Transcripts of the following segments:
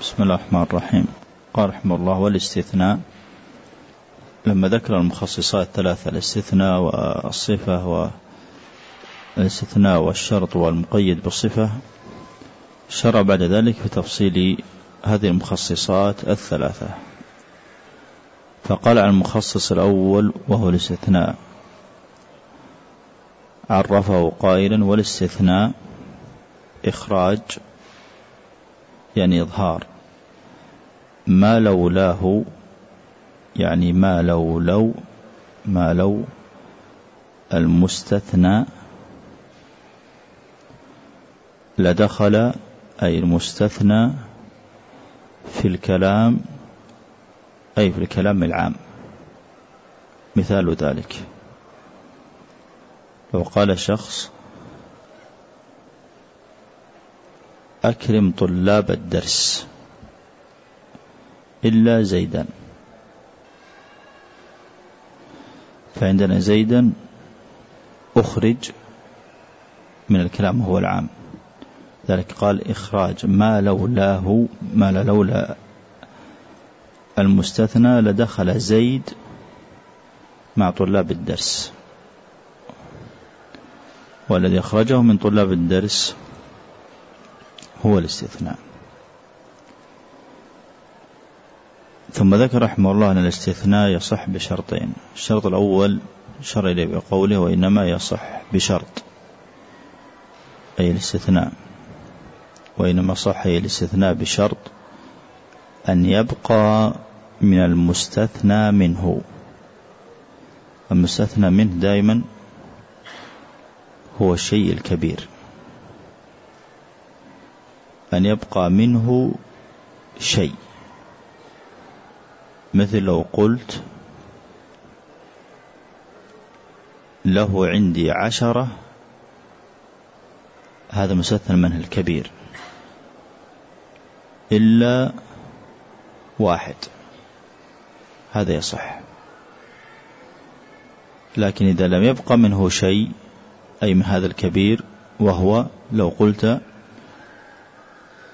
بسم الله الرحمن الرحيم. قال رحمه الله والاستثناء. لما ذكر المخصصات ثلاثة الاستثناء والصفة والاستثناء والشرط والمقيد بالصفة. شرع بعد ذلك في تفصيل هذه المخصصات الثلاثة. فقال عن المخصص الأول وهو الاستثناء. عرفه قائلا والاستثناء إخراج يعني إظهار. ما لولاه يعني ما لو لو ما لو المستثنى لدخل أي المستثنى في الكلام أي في الكلام العام. مثال ذلك. لو قال شخص أكرم طلاب الدرس إلا زيدا فعندنا زيدا أخرج من الكلام هو العام. ذلك قال إخراج ما لولاه ما لولا المستثنى لدخل زيد مع طلاب الدرس. والذي أخرجه من طلاب الدرس هو الاستثناء. ثم ذكر رحمه الله أن الاستثناء يصح بشرطين. الشرط الأول شر إليه بقوله وإنما يصح بشرط أي الاستثناء. وإنما صح أي الاستثناء بشرط أن يبقى من المستثنى منه. المستثنى منه دائما هو الشيء الكبير. أن يبقى منه شيء. مثل لو قلت له عندي عشرة هذا مستثنى منه الكبير. إلا واحد. هذا يصح. لكن إذا لم يبقى منه شيء أي من هذا الكبير وهو لو قلت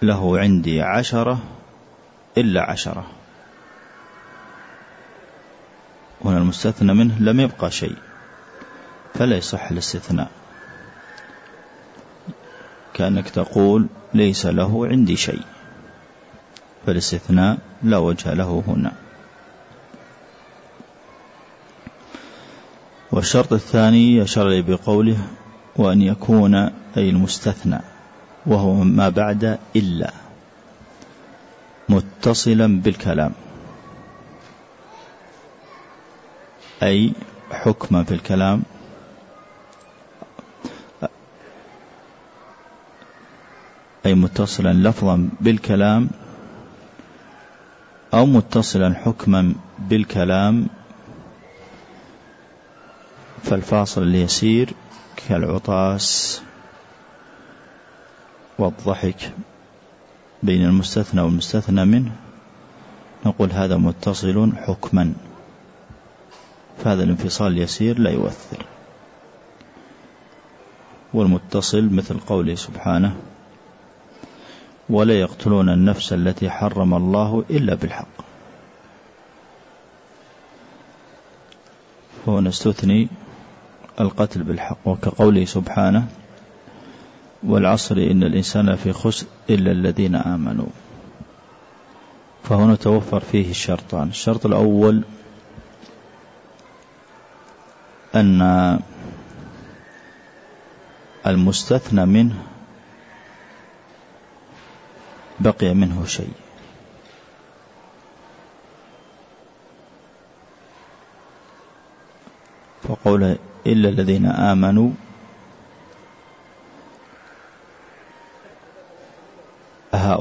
له عندي عشرة إلا عشرة. هنا المستثنى منه لم يبقى شيء فلا يصح الاستثناء. كأنك تقول ليس له عندي شيء فالاستثناء لا وجه له هنا. والشرط الثاني يشار لي بقوله وأن يكون أي المستثنى. وهو ما بعد إلا متصلا بالكلام. أي حكما في الكلام أي متصلا لفظا بالكلام. أو متصلا حكما بالكلام. فالفاصل اليسير كالعطاس. والضحك بين المستثنى والمستثنى منه. نقول هذا متصل حكما. فهذا الانفصال اليسير لا يؤثر. والمتصل مثل قوله سبحانه ولا يقتلون النفس التي حرم الله إلا بالحق. فهنا استثني القتل بالحق وكقوله سبحانه والعصر إن الإنسان في خسر إلا الذين آمنوا. فهنا توفر فيه الشرطان. الشرط الأول أن المستثنى منه بقي منه شيء. فقوله إلا الذين آمنوا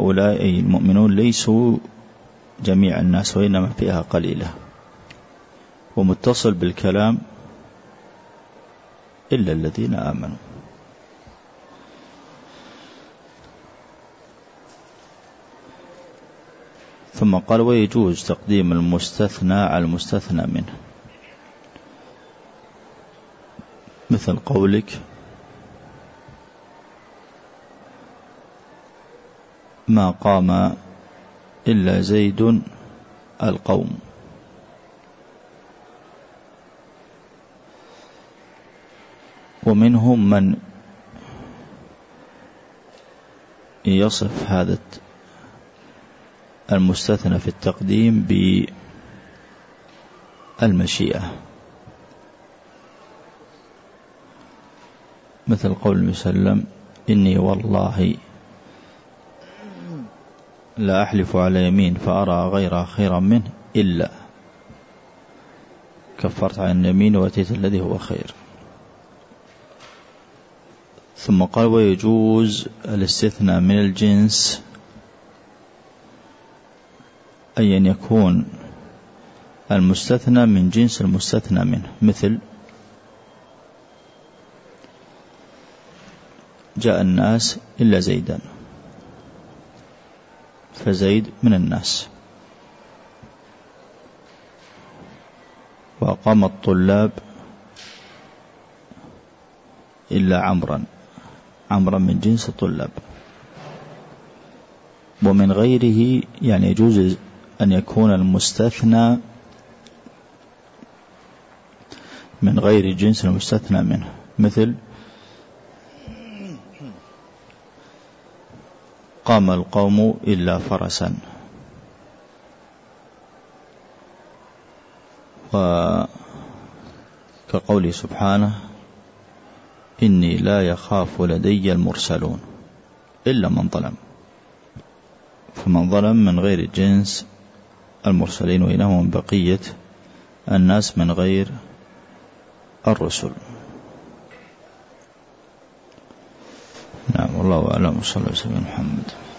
هؤلاء المؤمنون ليسوا جميع الناس وإنما فئة قليلة. ومتصل بالكلام إلا الذين آمنوا. ثم قال ويجوز تقديم المستثنى على المستثنى منه. مثل قولك ما قام إلا زيد القوم. ومنهم من يصف هذا المستثنى في التقديم بالمشيئة. مثل قول وسلم إني والله لا أحلف على يمين فأرى غيرها خيرا منه إلا كفرت عن اليمين وأتيت الذي هو خير. ثم قال ويجوز الاستثناء من الجنس أي أن يكون المستثنى من جنس المستثنى منه مثل جاء الناس إلا زيدا فزيد من الناس. وأقام الطلاب إلا عمرا. عمرا من جنس الطلاب. ومن غيره يعني يجوز أن يكون المستثنى من غير جنس المستثنى منه. مثل قام القوم إلا فرسا. وكقوله سبحانه إني لا يخاف لدي المرسلون إلا من ظلم. فمن ظلم من غير جنس المرسلين وإنه من بقية الناس من غير الرسل. والله أعلم صلى الله عليه وسلم محمد.